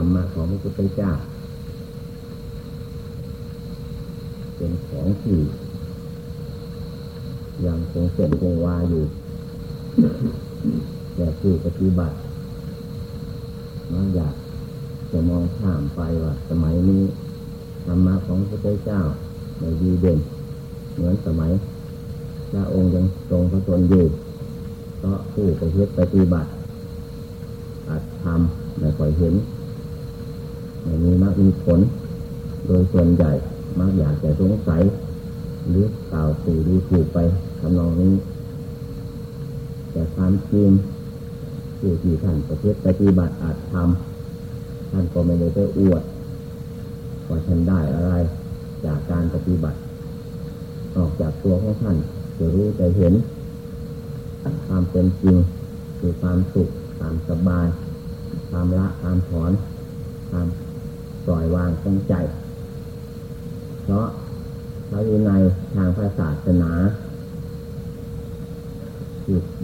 รรมะของพระพุทธเจ้า เป็นของที่ยังคงเส้นคงวาอยู่แต่ผู้ปฏิบัติมันอยากจะมองข้ามไปว่า สมัยนี้ธรรมะของพระพุทธเจ้าไม่ดีเด่น เหมือนสมัยพระองค์ยังทรงพระชนอยู่เพราะผู้ประพฤติปฏิบัติอาจทำไม่ค่อยเห็น ม่มีมากมีผล โดยส่วนใหญ่มักอยากจะสงสัยหรือกล่าวสู่ดูถูกไปทำนองนี้ แต่ความจริงผู้ที่ท่านประพฤติปฏิบัติอาจทำท่านก็ไม่ได้ไปอวดว่าท่านได้อะไร จากการปฏิบัติ ออกจากตัวของท่านจะรู้จะเห็น ความเป็นจริงคือความสุขความสบาย ความละความถอนความ ปล่อยวางของใจ เพราะพระวินัยทางพระศาสนา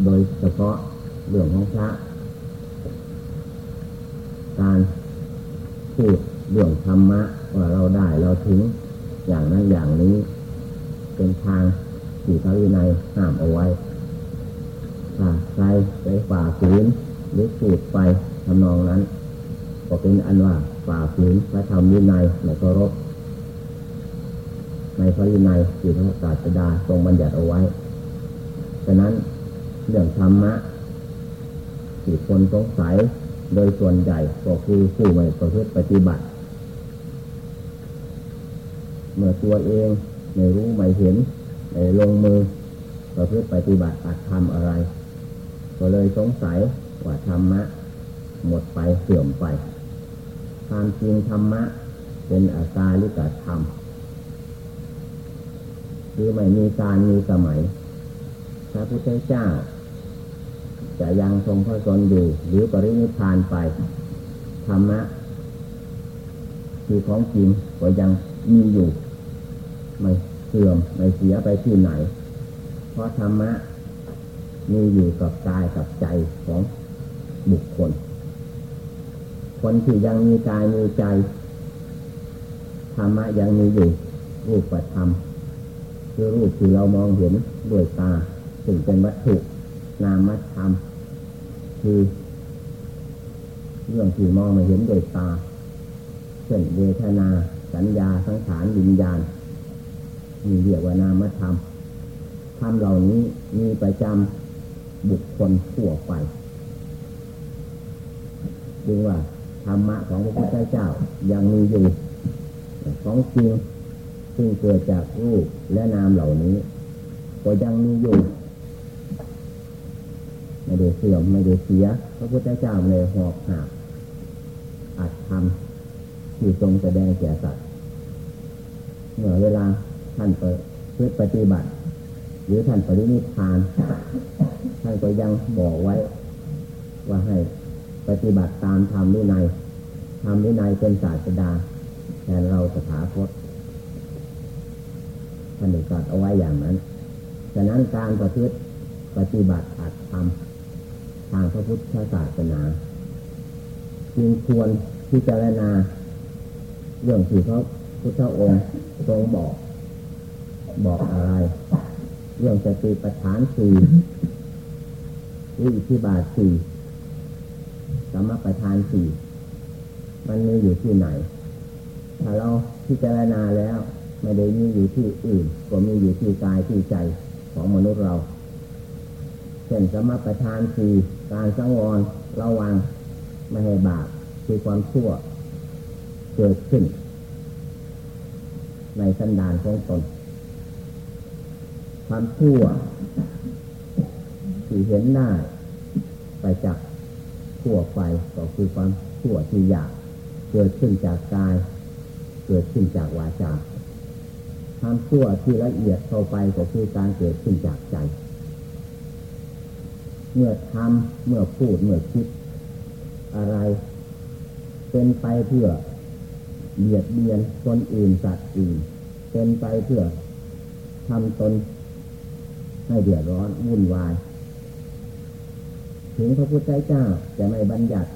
โดยเฉพาะเรื่องของพระ การพูดเรื่องธรรมะว่าเราได้เราถึงอย่างนั้นอย่างนี้ เป็นทางที่พระวินัยห้ามเอาไว้ถ้าใครไปฝ่าฝืนหรือพูดไปทำนองนั้น ก็เป็นอันว่าฝ่าฝืนพระธรรมวินัยในเคารพในพระวินัยที่พระศาสดาทรงบัญญัติเอาไว้ ฉะนั้นเรื่องธรรมะที่คนสงสัยโดยส่วนใหญ่ก็คือผู้ไม่ประพฤติปฏิบัติ เมื่อตัวเองไม่รู้ไม่เห็นไม่ลงมือประพฤติปฏิบัติอาจทำอะไร ก็เลยสงสัยว่าธรรมะหมดไปเสื่อมไป ความจริงธรรมะ เป็นอาการลิกธรรมหรือไม่มีการมีสมัย พระพุทธเจ้า จะยังทรงพระชนอยู่ หรือปรินิพานไปธรรมะคือของจริงก็ยังมีอยู่ ไม่เสื่อมไม่เสียไปที่ไหน เพราะธรรมะมีอยู่กับกายกับใจของบุคคล คนที่ยังมีกายมีใจธรรมะยังมีอยู่รูปธรรมคือรูปที่เรามองเห็นด้วยตาถึงเป็นวัตถุนามธรรมคือเรื่องที่มองไม่เห็นด้วยตาเช่นเวทนา สัญญาสังขารวิญญาณมีเรียกว่านามธรรมธรรมเหล่านี้มีประจำบุคคลทั่วไปดูว่า ธรรมะของพระพุทธเจ้ายังมีอยู่ของจริงซึ่งเกิดจากรูปและนามเหล่านี้ ก็ยังมีอยู่ไม่ได้เสื่อมไม่ได้เสีย พระพุทธเจ้าในหอบหาบอาจทำที่ทรงแสดงแก่สัตว์เมื่อเวลาท่านเปิดเพื่อปฏิบัติ หรือท่านปรินิพานท่านก็ยังบอกไว้ ว่าให้ ปฏิบัติตามธรรมวินัยธรรมวินัยเป็นศาสดาแทนเราสถาคตท่านได้ตรัสเอาไว้อย่างนั้น ฉะนั้นการประพฤติปฏิบัติอาจทำทางพระพุทธศาสนาจึงควรพิจารณาเรื่องที่พระพุทธองค์ทรงบอก บอกอะไร เรื่องสติปัฏฐานสี่วิธิบาทสี่ สมปัฏฐานสี่มันมีอยู่ที่ไหน ถ้าเราพิจารณาแล้วไม่ได้มีอยู่ที่อื่น ก็มีอยู่ที่กายที่ใจของมนุษย์เราเช่นสมปัฏฐานสี่การสังวรระวังไม่ให้บาปคือความชั่วเกิดขึ้น ในสันดานของตน ความชั่วที่เห็นได้ไปจาก ทั่วไปก็คือความชั่วที่อยากเกิดขึ้นจากกาย เกิดขึ้นจากวาจาความชั่วที่ละเอียดเข้าไปก็คือการเกิดขึ้นจากใจ เมื่อทำเมื่อพูดเมื่อคิด อะไร เป็นไปเพื่อเบียดเบียนคนอื่นสัตว์อื่น เป็นไปเพื่อทำตนให้เดือดร้อนวุ่นวาย ถึงพระพุทธเจ้าจะไม่บัญญัติ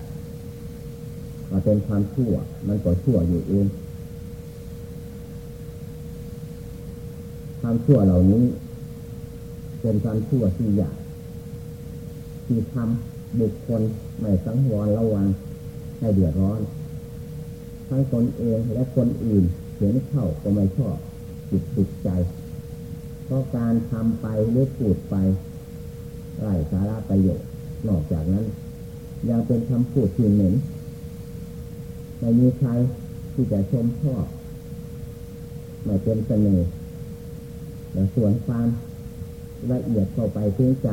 ว่าเป็นความชั่ว มันก็ชั่วอยู่เองความชั่วเหล่านี้ เป็นความชั่วที่ใหญ่ที่ทำบุคคลไม่สังวรระวังให้เดือดร้อนทั้งตนเองและคนอื่นเห็นเข้าก็ไม่ชอบจิตติดใจเพราะการทำไปหรือพูดไปไร้สาระประโยชน์ นอกจากนั้น ยังเป็นคำพูดที่เหม็นไม่มีใครที่จะชมชอบไม่เป็นเสน่ห์แต่ส่วนความละเอียดเข้าไปถึงใจ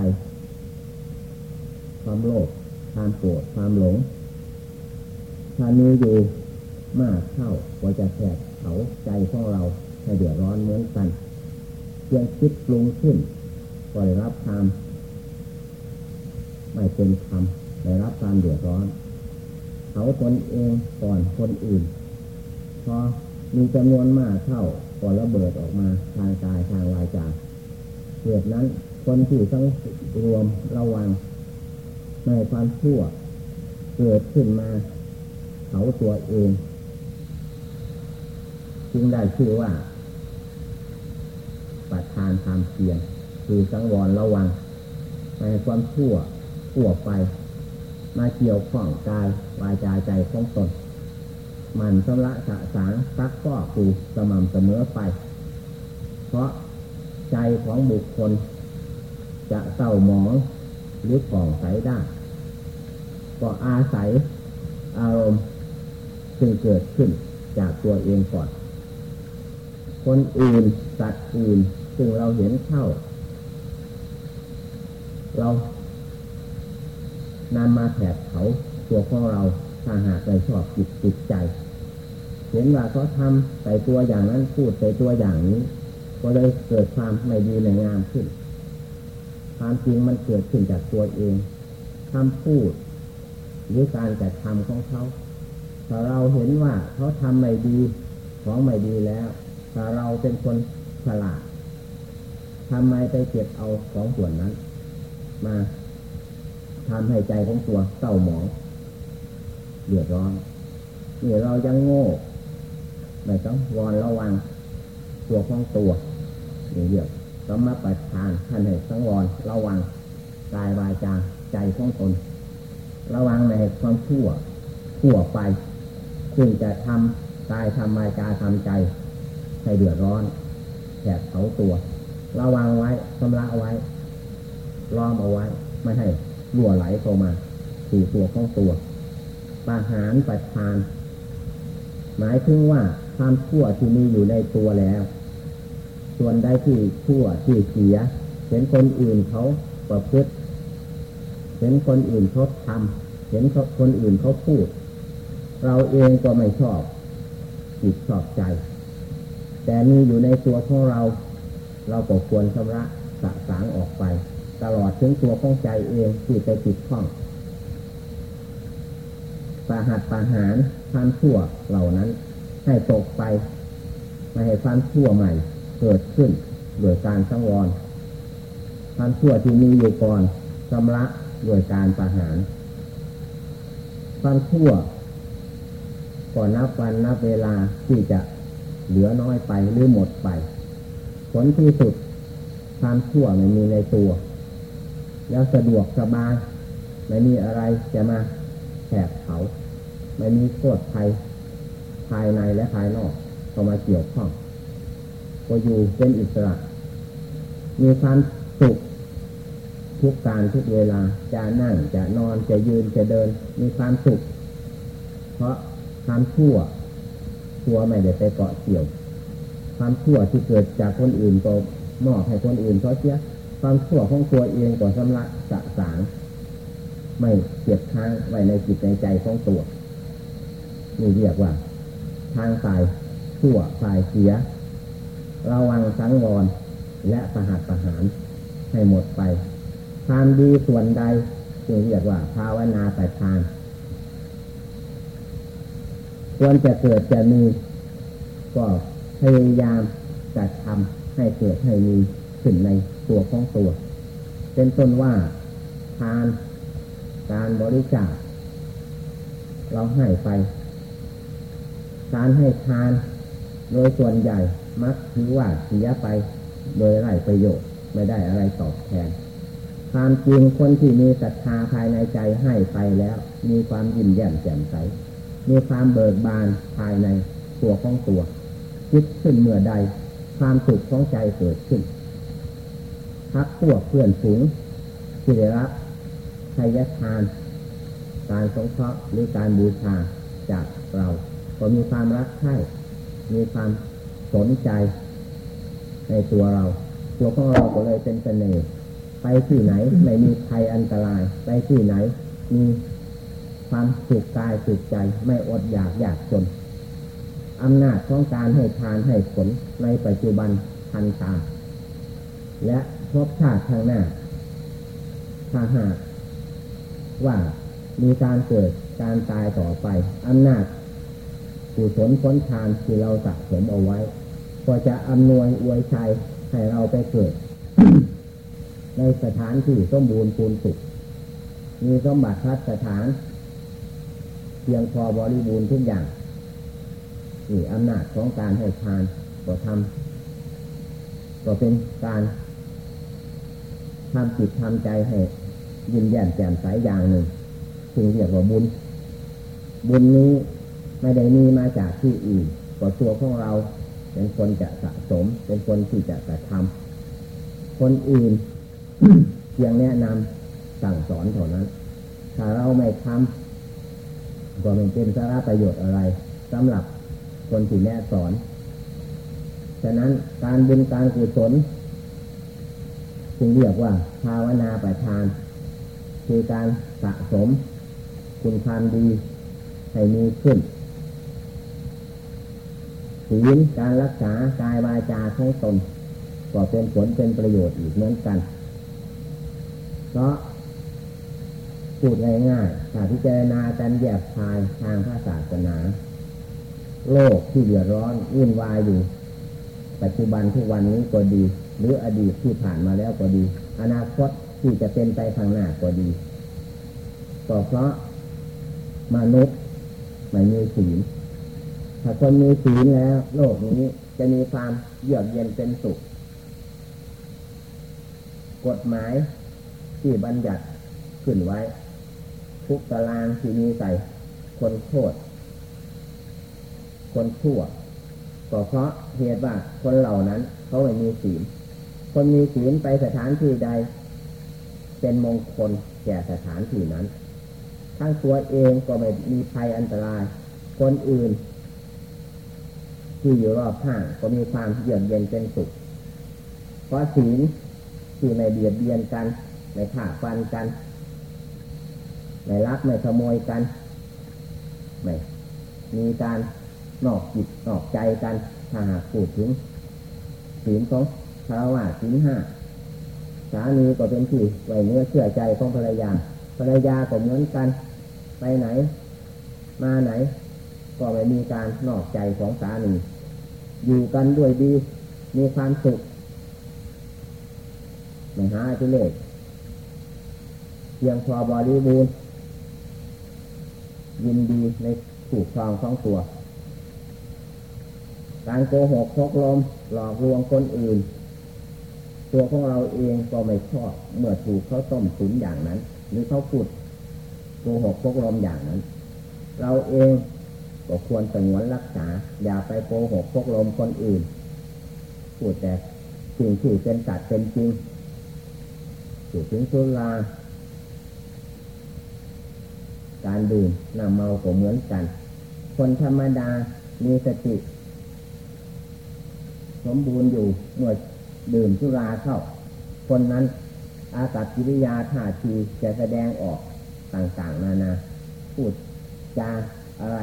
ความโลภความโกรธความหลงถ้ามีอยู่มากเข้าก็จะแผดเผาใจของเราให้เดือดร้อนเหมือนกันเพียงคิดปรุงขึ้นก็ได้รับความ ไม่เป็นธรรมได้รับความเดือดร้อน เขาตนเองก่อนคนอื่น พอมีจำนวนมากเข้าก็ระเบิดออกมาทางกายทางวาจาเหตุนั้น คนที่ต้องรวมระวังในความชั่ว เกิดขึ้นมา เขาตัวเอง จึงได้ชื่อว่าประทานความเพียรคือสังวรระวังในความชั่ว ชั่วไป มาเกี่ยวข้องกายวาจาใจของตน มันสำละสะสางซักก็คือสม่ำเสมอไป เพราะใจของบุคคล จะเศร้าหมองหรือผ่องใสได้ ก็อาศัยอารมณ์ซึ่งเกิดขึ้นจากตัวเองก่อน คนอื่นสัตว์อื่นซึ่งเราเห็นเข้า เรา นำมาแผดเขาตัวของเราถ้าหากไม่ชอบจิตจิตใจ เห็นว่าเขาทำใส่ตัวอย่างนั้นพูดใส่ตัวอย่างนี้ ก็เลยเกิดความไม่ดีในงามขึ้น ความจริงมันเกิดขึ้นจากตัวเองคำพูด หรือการกระทำของเขาถ้าเราเห็นว่าเขาทำไม่ดีของไม่ดีแล้วถ้าเราเป็นคนฉลาดทำไมไปเก็บเอาของส่วนนั้น มา ทำให้ใจของตัวเศร้าหมองเดือดร้อนนี่เรายังโง่ไม่ต้องวอนระวังตัวของตัวนี่เรียกสมาประทานท่านให้สังวรระวังกายวาจาใจของตน ระวังในความชั่วชั่วไปซึ่งจะทำกายทำวาจาทำใจ ให้เดือดร้อนแผดเผาตัว ระวังไว้ชำระไว้ล้อมเอาไว้ ไม่ให้ รั่วไหลเข้ามาสู่ตัวของตัวปาหารประทาน หมายถึงว่าความชั่วที่มีอยู่ในตัวแล้ว ส่วนใดที่ชั่วที่เสีย เห็นคนอื่นเขาประพฤติเห็นคนอื่นเขาทำเห็นคนอื่นเขาพูด เราเองก็ไม่ชอบจิตชอบใจ แต่มีอยู่ในตัวของเรา เราก็ควรชำระสะสางออกไป ตลอดถึงตัวของใจเองที่ไปติดข้องปาหัดปาหารความชั่วเหล่านั้น ให้ตกไป ไม่ให้ความชั่วใหม่ เกิดขึ้นโดยการสังวรความชั่วที่มีอยู่ก่อนชำระโดยการประหารความชั่วก่อนนับวันนับเวลาที่จะเหลือน้อยไปหรือหมดไป ผลที่สุดความชั่วไม่มีในตัว แล้วสะดวกสบายไม่มีอะไรจะมาแผดเผาไม่มีโทษภัยภายในและภายนอกเข้ามาเกี่ยวข้องก็อยู่เป็นอิสระ มีความสุขทุกการทุกเวลาจะนั่งจะนอนจะยืนจะเดิน มีความสุข เพราะความชั่วตัวไม่ได้ไปเกาะเกี่ยว ความชั่วที่เกิดจากคนอื่นก็มอบให้คนอื่นเขาเสีย ความชั่วของตัวเองก็สำลักสะสางไม่เก็บค้างไว้ในจิตในใจของตัวนี่เรียกว่า ทางสายชั่วสายเสีย ระวังสังวรและประหัตประหารให้หมดไป ความดีส่วนใดจึงเรียกว่า ภาวนาแต่ทานควรจะเกิดจะมี ก็พยายามจัดทำให้เกิดให้มี ขึ้นในตัวของตัว เป็นต้นว่าทานการบริจาคเราให้ไป การให้ทาน โดยส่วนใหญ่มักถือว่าเสียไป โดยไร้ประโยชน์ไม่ได้อะไรตอบแทนความจริงคนที่มีศรัทธาภายในใจให้ไปแล้ว มีความยิ้มแย้มแจ่มใส มีความเบิกบานภายในตัวของตัวคิดขึ้นเมื่อใด ความสุขของใจเกิดขึ้น พักพวกเพื่อนฝูงที่ได้รับชัยทาน การสงเคราะห์หรือการบูชาจากเรา ก็มีความรักใคร่มีความสนใจในตัวเรา ตัวของเราก็เลยเป็นเสน่ห์ไปที่ไหนไม่มีภัยอันตราย ไปที่ไหน มีความสุขกายสุขใจไม่อดอยากอยากจนอำนาจของการให้ทานให้ผลในปัจจุบันทันตาและ พบชาติข้างหน้าถ้าหากว่ามีการเกิดการตายต่อไปอำนาจกุศลพ้นทานที่เราสะสมเอาไว้ ก็จะอำนวยอวยชัยให้เราไปเกิด ในสถานที่สมบูรณ์ปูนสุข มีสมบัติพัฒสถาน เพียงพอบริบูรณ์ทุกอย่างนี่อำนาจของการให้ทานก็ทำก็เป็นการ ทำจิตทำใจให้ยิ้มแย้มแจ่มใสอย่างหนึ่งถึงเรียกว่าบุญ บุญนี้ไม่ได้มีมาจากที่อื่นก็ตัวของเราเป็นคนจะสะสม เป็นคนที่จะกระทำคนอื่นเพียงแนะนำสั่งสอนเท่านั้น ถ้าเราไม่ทำก็ไม่เป็นสาระประโยชน์อะไรสำหรับคนที่แนะสอน ฉะนั้นการบุญการกุศล จึงเรียกว่าภาวนาประทาน คือการสะสม คุณความดีให้มีขึ้นศีลการรักษากายวาจาของตนก็เป็นผลเป็นประโยชน์อีกเหมือนกัน เพราะพูดง่ายๆถ้าพิจารณาการแยกทายทางพระศาสนา โลกที่เดือดร้อนวุ่นวายอยู่ ปัจจุบันทุกวันนี้ก็ดี หรืออดีตที่ผ่านมาแล้วก็ดี อนาคตที่จะเป็นไปข้างหน้าก็ดีก็เพราะมนุษย์ไม่มีศีลถ้าคนมีศีลแล้ว โลกนี้จะมีความเยือกเย็นเป็นสุข กฎหมายที่บัญญัติขึ้นไว้ ทุกตารางที่มีใส่คนโทษ คนชั่วก็เพราะเหตุว่าคนเหล่านั้น เขาไม่มีศีล คนมีศีลไปสถานที่ใด เป็นมงคลแก่สถานที่นั้น ทั้งตัวเองก็ไม่มีภัยอันตราย คนอื่น ที่อยู่รอบข้างก็มีความเยือกเย็นเป็นสุข เพราะศีลที่ไม่เบียดเบียนกัน ไม่ฆ่าฟันกัน ไม่ลักไม่ขโมยกัน ไม่มีการนอกจิตนอกใจกันถ้าหากพูดถึงศีลของ คารวะศีลห้าสามีก็เป็นที่ไว้เนื้อเชื่อใจของภรรยา ภรรยาก็เหมือนกัน ไปไหน มาไหน ก็ไม่มีการนอกใจของสามีอยู่กันด้วยดี มีความสุขไม่หาจุเลกเพียงพอบริบูรณ์ยินดีในถูกครองของตัว การโกหกพกลมหลอกลวงคนอื่น ตัวของเราเองก็ไม่ชอบ เมื่อถูกเขาต้มตุ๋นอย่างนั้น หรือเขาพูดโกหกพกลมอย่างนั้น เราเองก็ควรสงวนรักษา อย่าไปโกหกพกลมคนอื่นพูดแต่สิ่งที่เป็นสัตว์เป็นจริงสูถึงสุราการดื่มน้ำเมาก็เหมือนกัน คนธรรมดามีสติ สมบูรณ์อยู่เมื่อ ดื่มสุราเข้า คนนั้น อากับกิริยาท่าทีจะแสดงออกต่างๆนานา พูดจาอะไร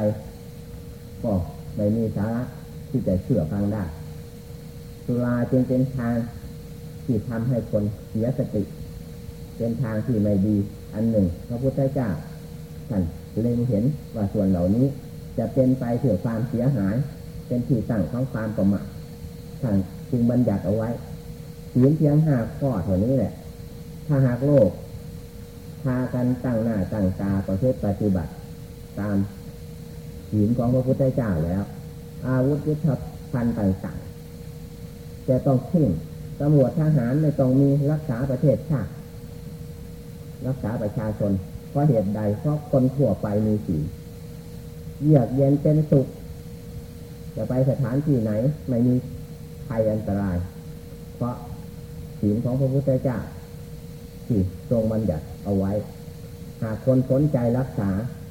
ก็ไม่มีสาระที่จะเชื่อฟังได้สุราจึงเป็นทางที่ทำให้คนเสียสติ เป็นทางที่ไม่ดีอันหนึ่ง พระพุทธเจ้าท่านเล็งเห็นว่าส่วนเหล่านี้จะเป็นไปเถื่อความเสียหาย เป็นที่ตั้งของความประมาทท่านจึงบัญญัติเอาไว้ เพียงเพียงห้าข้อเท่านี้แหละ ถ้าหากโลก พากันตั้งหน้าตั้งตาประพฤติปฏิบัติ ตามศีลของพระพุทธเจ้าแล้ว อาวุธยุทธภัณฑ์ต่างๆจะต้องขึ้นตำรวจทหารไม่ต้องมีรักษาประเทศชาติรักษาประชาชน เพราะเหตุใดเพราะคนทั่วไปมีศีลเยือกเย็นเป็นสุข จะไปสถานที่ไหน ไม่มีภัยอันตราย เพราะ ศีลของพระพุทธเจ้าที่ทรงบัญญัติเอาไว้ หากคนสนใจรักษา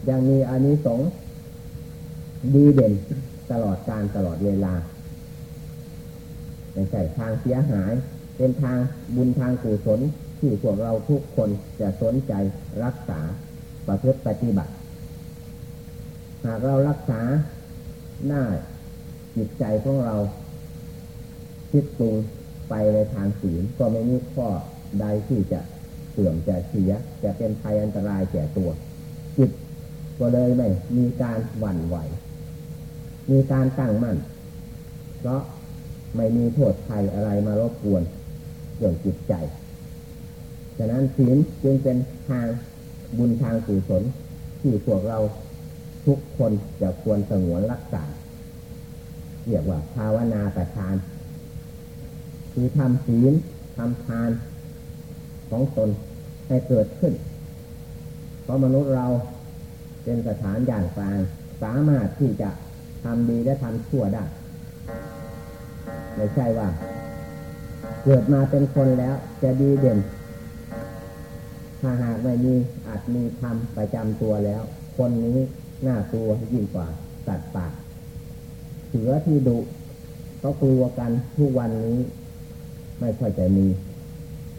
ยังมีอานิสงส์ดีเด่นตลอดการตลอดเวลาไม่ใช่ทางเสียหาย เป็นทางบุญทางกุศลที่พวกเราทุกคนจะสนใจรักษาประพฤติปฏิบัติ หากเรารักษาหน้าจิตใจของเราคิดปรุง ไปในทางศีลก็ไม่มีข้อใดที่จะเสื่อมจะเสีย จะเป็นภัยอันตรายแก่ตัว จิตก็เลยไม่มีการหวั่นไหว มีการตั้งมั่น เพราะไม่มีโทษภัยอะไรมารบกวนเรื่องจิตใจฉะนั้นศีลจึงเป็นทางบุญทางกุศลที่พวกเราทุกคนจะควรสงวนรักษาเรียกว่าภาวนาแต่ทาน คือทำศีลทำทานของตนให้เกิดขึ้น เพราะมนุษย์เราเป็นสถานอย่างกลางสามารถที่จะทำดีและทำชั่วได้ ไม่ใช่ว่า เกิดมาเป็นคนแล้วจะดีเด่น ถ้าหากไม่มีอาจมีธรรมประจำตัวแล้ว คนนี้หน่ากลัวยิ่งกว่าสัตว์ป่าเสือที่ดุเขากลัวกันทุกวันนี้ ไม่ค่อยจะมี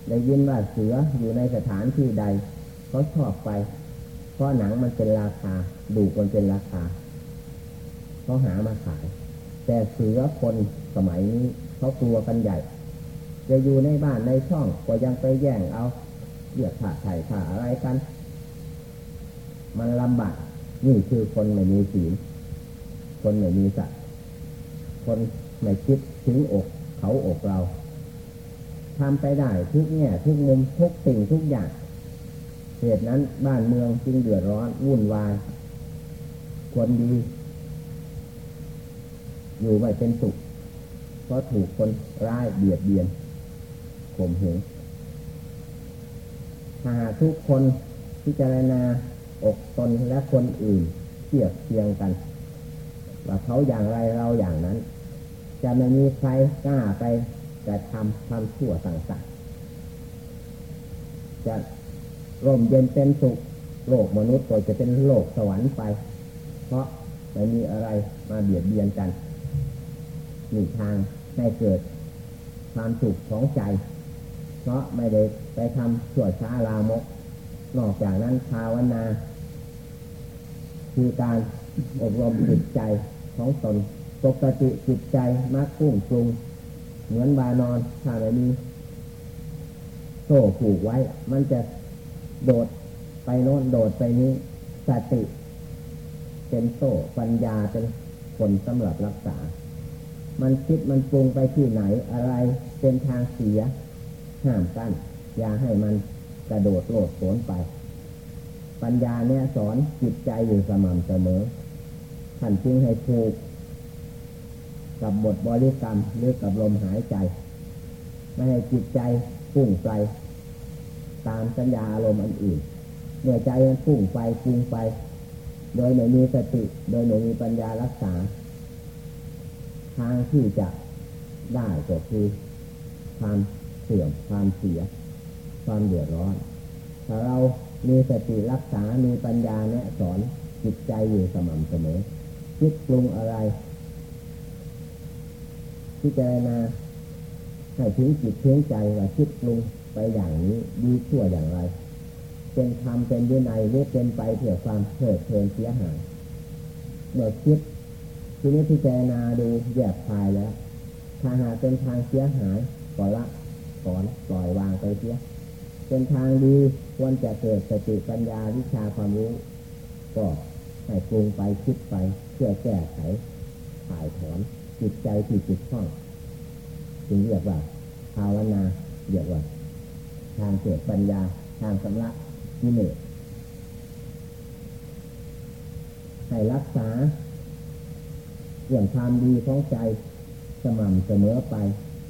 ได้ยินว่าเสืออยู่ในสถานที่ใดเขาชอบไป เพราะหนังมันเป็นราคา ดูมันเป็นราคาเขาหามาขาย แต่เสือคนสมัยนี้เขากลัวกันใหญ่ จะอยู่ในบ้านในช่องก็ยังไปแย่งเอาเลือดผ่าไถ่ผ่าอะไรกัน มันลำบากนี่คือคนไม่มีศีลคนไม่มีสัตว์คนไม่คิดถึงอกเขาอกเรา ทำไปได้ทุกแง่ทุกมุมทุกสิ่งทุกอย่างเหตุนั้นบ้านเมืองจึงเดือดร้อนวุ่นวายคนดี อยู่ไม่เป็นสุขเพราะถูกคนร้ายเบียดเบียนข่มเหงถ้าหาทุกคนพิจารณาอกตนและคนอื่นเทียบเทียงกัน ว่าเขาอย่างไรเราอย่างนั้น จะไม่มีใครกล้าไป จะทำความชั่วต่างๆ จะร่มเย็นเป็นสุขโลกมนุษย์ก็จะเป็นโลกสวรรค์ไป เพราะไม่มีอะไรมาเบียดเบียนกันมีทางให้เกิดความสุขของใจ เพราะไม่ได้ไปทำชั่วช้าลามก นอกจากนั้นภาวนา คือการอบรมจิตใจของตนปกติจิตใจมักพุ่งปรุง เหมือนบานอนถ้าไม่มีโซ่ผูกไว้ มันจะโดดไปโน้นโดดไปนี้สติเป็นโซ่ปัญญาเป็นผลสำหรับรักษา มันคิดมันปรุงไปที่ไหนอะไรเป็นทางเสีย ห้ามกั้นอย่าให้มันกระโดดโลดโผนไป ปัญญาเนี่ยสอนจิตใจอยู่สม่ำเสมอท่านจึงให้ถูก กับบทบริกรรมหรือกับลมหายใจ ไม่ให้จิตใจพุ่งไปตามสัญญาอารมณ์อันอื่นเมื่อใจมันพุ่งไปพุ่งไป โดยไม่มีสติ โดยไม่มีปัญญารักษา ทางที่จะได้ก็คือความเสื่อมความเสีย ความเดือดร้อน ถ้าเรามีสติรักษา มีปัญญาเนี่ยสอนจิตใจอยู่สม่ำเสมอ คิดปรุงอะไร พิจารณาให้ถึงจิตถึงใจว่าคิดปรุงไปอย่างนี้ดีชั่วอย่างไร เป็นธรรมเป็นวินัยหรือเป็นไปเพื่อความเพลิดเพลินเสียหายเมื่อคิดทีนี้พิจารณาดูแยกภายแล้วถ้าหากเป็นทางเสียหายก็ละถอนปล่อยวางไปเสียเป็นทางดีควรจะเกิดสติปัญญาวิชาความรู้ก็ให้ปรุงไปคิดไปเพื่อแก้ไขถ่ายถอน จิตใจที่จิตข้องจึงเรียกว่า ภาวนาเรียกว่า ทางเกิดปัญญา ทางสำลักกิเลสให้รักษาเรื่องความดีของใจสม่ำเสมอไป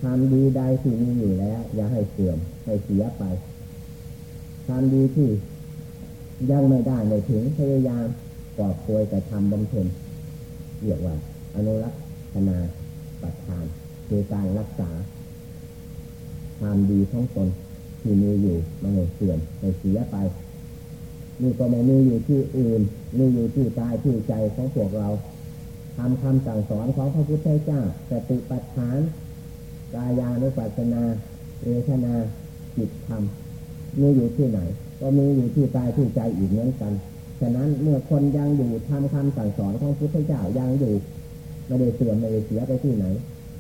ความดีใดที่มีอยู่แล้ว อย่าให้เสื่อมให้เสียไปความดีที่ยังไม่ได้ไม่ถึงพยายามกอบโกยแต่ทำบำเพ็ญเรียกว่าอนุรักษ นาปัฏฐานคือการรักษาความดีของตนที่มีอยู่ม่ให้เสื่อมไม่เสียไปนี่ก็ไม่มีอยู่ที่อื่นมีอยู่ที่กายที่ใจของพวกเราทำคำสั่งสอนของพระพุทธเจ้าสติปัฏฐานกายานุปัสสนาเวทนาจิตธรรมมีอยู่ที่ไหน ก็มีอยู่ที่กายที่ใจอีกเหมือนกัน ฉะนั้นเมื่อคนยังอยู่ทำคำสั่งสอนของพระพุทธเจ้ายังอยู่ ไม่ได้เสื่อมไม่ได้เสียไปที่ไหน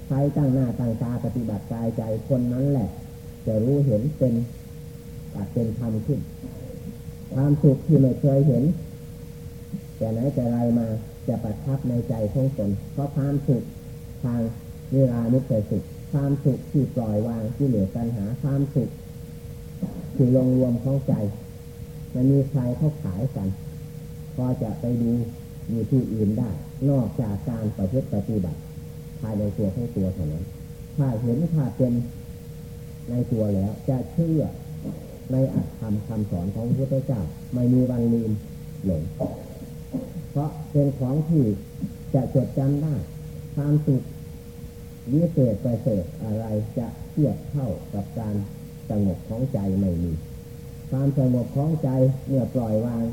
ใครตั้งหน้าตั้งตาปฏิบัติกายใจคนนั้นแหละ จะรู้เห็นเป็นอาจเป็นธรรมขึ้น ความสุขที่ไม่เคยเห็น แต่ไหนแต่ไรมาจะประทับในใจของตนเพราะความสุขทางเวลานิสัยสุขความสุขที่ปล่อยวางที่เหลือปัญหาความสุขที่ลงรวมของใจมันมีใครเขาขายกันก็จะไปดูอยู่ที่อื่นได้ นอกจากการประพฤติปฏิบัติ ภายในตัวของตัวเท่านั้นถ้าเห็นถ้าเป็นในตัวแล้ว จะเชื่อในอัตธรรมคำสอนของพระพุทธเจ้าไม่มีวันลืมหลงเพราะเป็นของที่จะจดจำได้ความสุขวิเศษประเสริฐอะไรจะเทียบเท่ากับการสงบของใจไม่มีความสงบของใจเมื่อปล่อยวาง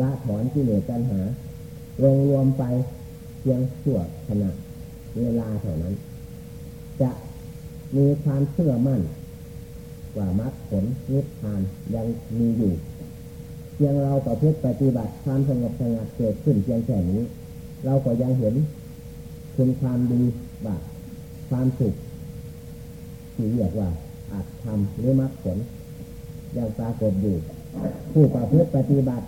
ละถอนที่เหลือปัญหา รวมรวมไปเพียงชั่วขณะเวลาเท่านั้น จะมีความเชื่อมั่นว่ามรรคผลนิพพานยังมีอยู่เพียงเราประพฤติปฏิบัติความสงบสงัดเกิดขึ้นเพียงแค่นี้ เราก็ยังเห็นคุณความดีว่าความสุขที่เรียกว่าอาจทำหรือมรรคผลยังปรากฏอยู่ ผู้ประพฤติปฏิบัติ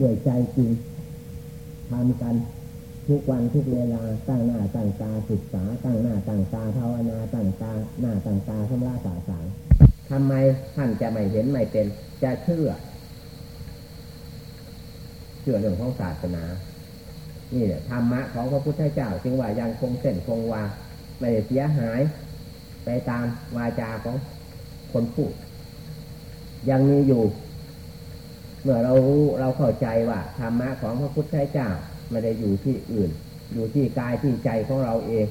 ด้วยใจจริง ทำกัน ทุกวันทุกเวลาตั้งหน้าตั้งตาศึกษา ตั้งหน้าตั้งตาภาวนาตั้งตาหน้าตั้งตาทำละสาสางทำไมท่านจะไม่เห็นไม่เป็น จะเชื่อ เชื่อเรื่องของศาสนา นี่แหละธรรมะของพระพุทธเจ้าจึงว่ายังคงเส้นคงวาไม่เสียหาย ไปตามวาจาของคนพูดยังมีอยู่ เมื่อเรารู้เราเข้าใจว่าธรรมะของพระพุทธเจ้าไม่ได้อยู่ที่อื่น อยู่ที่กายที่ใจของเราเอง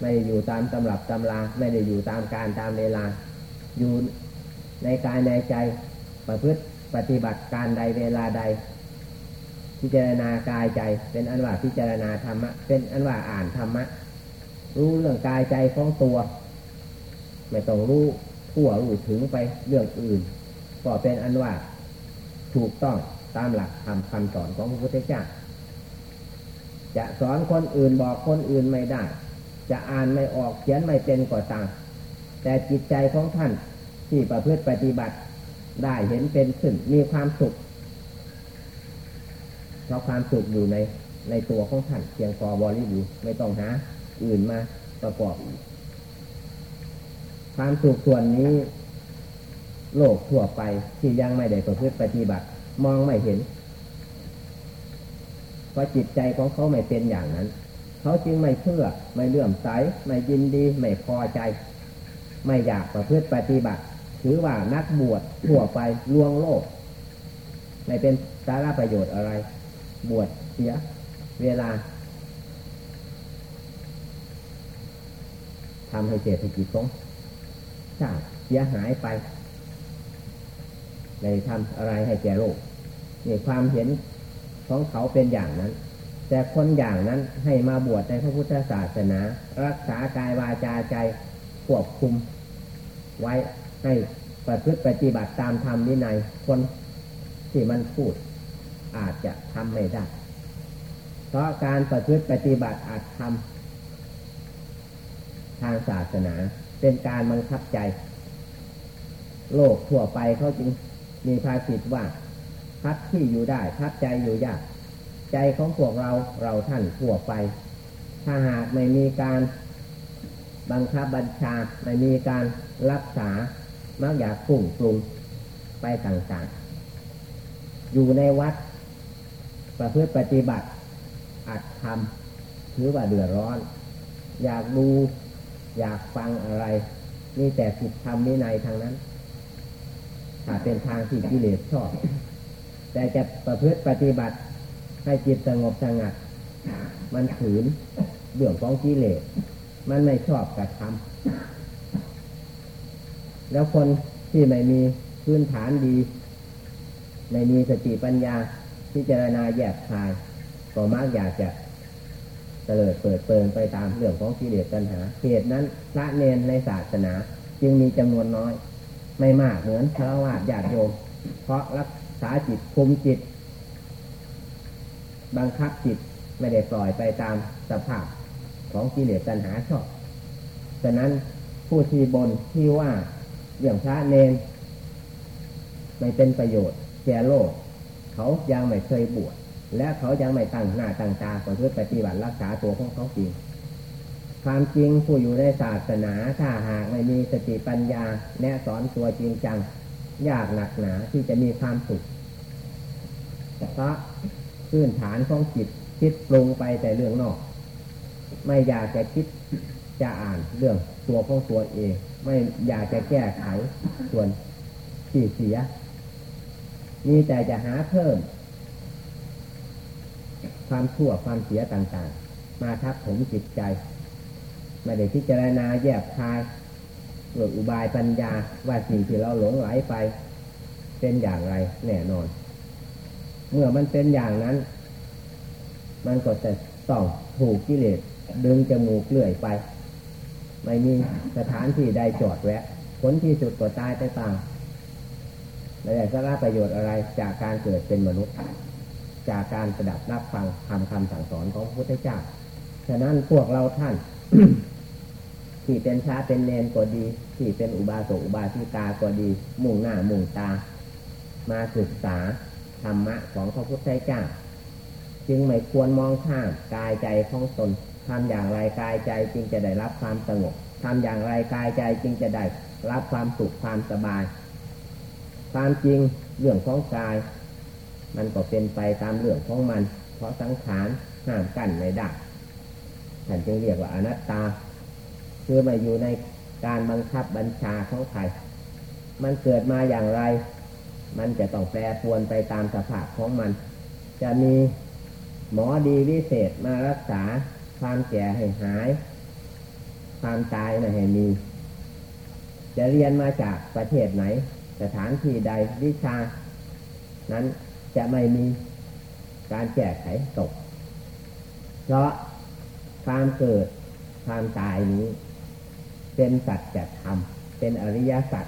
ไม่ได้อยู่ตามตำรับตำราไม่ได้อยู่ตามการตามเวลา อยู่ในกายในใจประพฤติปฏิบัติการใดเวลาใด พิจารณากายใจ เป็นอันว่าพิจารณาธรรมะ เป็นอันว่าอ่านธรรมะ รู้เรื่องกายใจของตัว ไม่ต้องรู้ทั่วรู้ถึงไปเรื่องอื่น ก็เป็นอันว่า ถูกต้องตามหลักธรรมคำสอนของพระพุทธเจ้าจะสอนคนอื่นบอกคนอื่นไม่ได้ จะอ่านไม่ออกเขียนไม่เป็นก็ตามแต่จิตใจของท่านที่ประพฤติปฏิบัติได้เห็นเป็นขึ้นมีความสุขเพราะความสุขอยู่ในในตัวของท่านเพียงพอบริบูรณ์ไม่ต้องหาอื่นมาประกอบ ความสุขส่วนนี้ โลกทั่วไปที่ยังไม่ได้ประพฤติปฏิบัติ มองไม่เห็น เพราะจิตใจของเขาไม่เป็นอย่างนั้น เขาจึงไม่เชื่อ ไม่เลื่อมใส ไม่ยินดี ไม่พอใจ ไม่อยากประพฤติปฏิบัติ ถือว่านักบวชทั่วไปลวงโลก ไม่เป็นสาระประโยชน์อะไร บวชเสีย เวลาทำให้เศรษฐกิจของชาติเสียหายไป ในทำอะไรให้แก่โลกนี่ความเห็นของเขาเป็นอย่างนั้น แต่คนอย่างนั้นให้มาบวชในพระพุทธศาสนา รักษากายวาจาใจควบคุม ไว้ให้ประพฤติปฏิบัติตามธรรมวินัยคนที่มันพูดอาจจะทำไม่ได้ เพราะการประพฤติปฏิบัติอาจทำทางศาสนาเป็นการบังคับใจ โลกทั่วไปเขาจึง มีภาษิตว่า พักที่อยู่ได้พักใจอยู่ยาก ใจของพวกเราเราท่านทั่วไป ถ้าหากไม่มีการบังคับบัญชาไม่มีการรักษามักอยากปุ่งปรุงไปต่างๆ อยู่ในวัด ประพฤติปฏิบัติอัดทำหรือว่าเดือดร้อน อยากดูอยากฟังอะไร นี่แต่ผิดธรรมวินัยทางนั้น ถ้าเป็นทางที่กิเลสชอบ แต่จะประพฤติปฏิบัติให้จิตสงบสงัด มันขืนเรื่องของกิเลส มันไม่ชอบกระทำแล้วคนที่ไม่มีพื้นฐานดี ไม่มีสติปัญญาพิจารณาแยกคายก็มักอยากจะเตลิดเปิดเปิงไปตามเรื่องของกิเลสตัณหาเหตุนั้นพระเนนในศาสนาจึงมีจำนวนน้อย ไม่มากเหมือนพระวาดญาติโยม เพราะรักษาจิตคุมจิต บังคับจิตไม่ได้ปล่อยไปตามสภาพของกิเลสตัณหาชอบฉะนั้นผู้ที่บนที่ว่าเรื่องพระเนนไม่เป็นประโยชน์แก่โลก เขายังไม่เคยบวชและเขายังไม่ตั้งหน้าตั้งตาก่อนเพื่อปฏิบัติรักษาตัวของเขาจริง ความจริงผู้อยู่ในศาสนาถ้าหากไม่มีสติปัญญาแนะสอนตัวจริงจัง ยากหนักหนาที่จะมีความสุขเพราะพื้นฐานของจิตคิดปรุงไปแต่เรื่องนอก ไม่อยากจะคิดจะอ่านเรื่องตัวของตัวเอง ไม่อยากจะแก้ไขส่วนที่เสีย มีแต่จะหาเพิ่ม ความชั่วความเสียต่างๆ มาทับถมจิตใจ ไม่ได้พิจารณาแยกคายหรืออุบายปัญญาว่าสิ่งที่เราหลงไหลไป เป็นอย่างไรแน่นอน เมื่อมันเป็นอย่างนั้น มันก็จะต้องถูกกิเลสดึงจมูกเลื่อยไป ไม่มีสถานที่ใดจอดแวะ ผลที่สุดก็ตายไปตามไม่ได้สาระประโยชน์อะไรจากการเกิดเป็นมนุษย์ จากการประดับรับฟังคำคำสั่งสอนของพระพุทธเจ้า ฉะนั้นพวกเราท่าน ที่เป็นชาเป็นเนนก็ดี ที่เป็นอุบาสกอุบาสิกาก็ดี มุ่งหน้ามุ่งตา มาศึกษาธรรมะของพระพุทธเจ้า จึงไม่ควรมองข้ามกายใจของตนทำอย่างไรกายใจจึงจะได้รับความสงบทำอย่างไรกายใจจึงจะได้รับความสุขความสบาย ความจริงเรื่องของกาย มันก็เป็นไปตามเรื่องของมัน เพราะสังขารห้ามกันไม่ได้ท่านจึงเรียกว่าอนัตตา คือมาอยู่ในการบังคับบัญชาของใคร มันเกิดมาอย่างไร มันจะต้องแปรปวนไปตามสภาพของมัน จะมีหมอดีวิเศษมารักษาความแก่ให้หาย ความตายไม่ให้มี จะเรียนมาจากประเทศไหน สถานที่ใดวิชา นั้นจะไม่มีการแก้ไขตก เพราะความเกิดความตายนี้ เป็นสัจธรรมเป็นอริยสัจ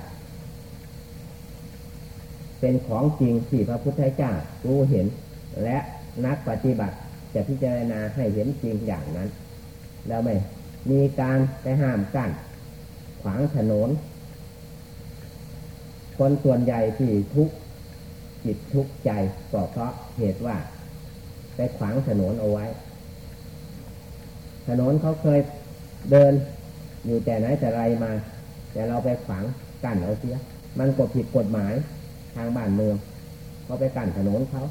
เป็นของจริงที่พระพุทธเจ้ารู้เห็น และนักปฏิบัติจะพิจารณาให้เห็นจริงอย่างนั้น แล้วไม่มีการไปห้ามกัน้นขวางถนน คนส่วนใหญ่ที่ทุกข์จิตทุกข์ใจก็เพราะเหตุว่า ไปขวางถนนเอาไว้ ถนนเขาเคยเดิน อยู่แต่ไหนแต่ไรมา แต่เราไปขวางกั้นเอาเสีย มันก็ผิดกฎหมายทางบ้านเมืองเขาไปกั้นถนนเขา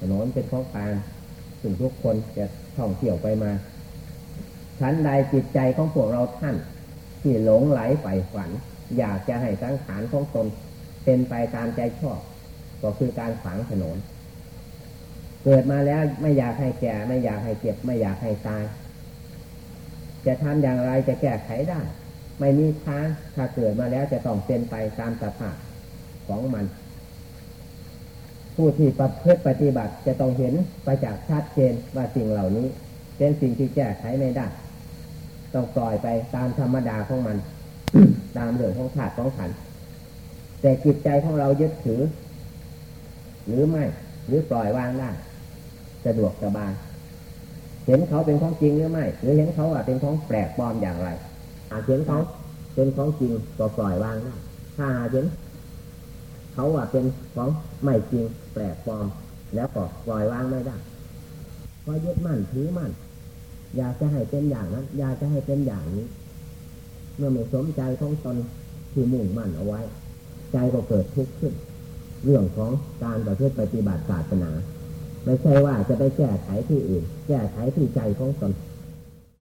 ถนนเป็นของกลางถึงทุกคนจะท่องเที่ยวไปมาชั้นใดจิตใจของพวกเราท่าน ที่หลงไหลใฝ่ฝัน อยากจะให้สังขารของตนเป็นไปตามใจชอบ ก็คือการฝังถนน เกิดมาแล้วไม่อยากให้แก่ ไม่อยากให้เจ็บ ไม่อยากให้ตาย จะทำอย่างไรจะแก้ไขได้ ไม่มีทางถ้าเกิดมาแล้วจะต้องเป็นไปตามสภาพของมัน ผู้ที่ประพฤติปฏิบัติจะต้องเห็นประจักชัดเจนว่าสิ่งเหล่านี้ เป็นสิ่งที่แก้ไขไม่ได้ ต้องปล่อยไปตามธรรมดาของมัน ตามเรื่องของขาดของขัน แต่จิตใจของเรายึดถือ หรือไม่หรือปล่อยวางได้สะดวกสบาย เห็นเขาเป็นของจริงหรือไม่ หรือเห็นเขาว่าเป็นของแปลกปลอมอย่างไรอาจเห็นเขาเป็นของจริงก็ปล่อยวางได้ถ้าเห็นเขาว่าเป็นของไม่จริงแปลกปลอม แล้วก็ปล่อยวางไม่ได้เพราะยึดมั่นถือมั่นอยากจะให้เป็นอย่างนั้น อยากจะให้เป็นอย่างนี้ เมื่อไม่สมใจของตนที่มุ่งมั่นเอาไว้ ใจก็เกิดทุกข์ขึ้น เรื่องของการประพฤติปฏิบัติศาสนา ไม่ใช่ว่าจะไปแก้ไขที่อื่น แก้ไขที่ใจของตน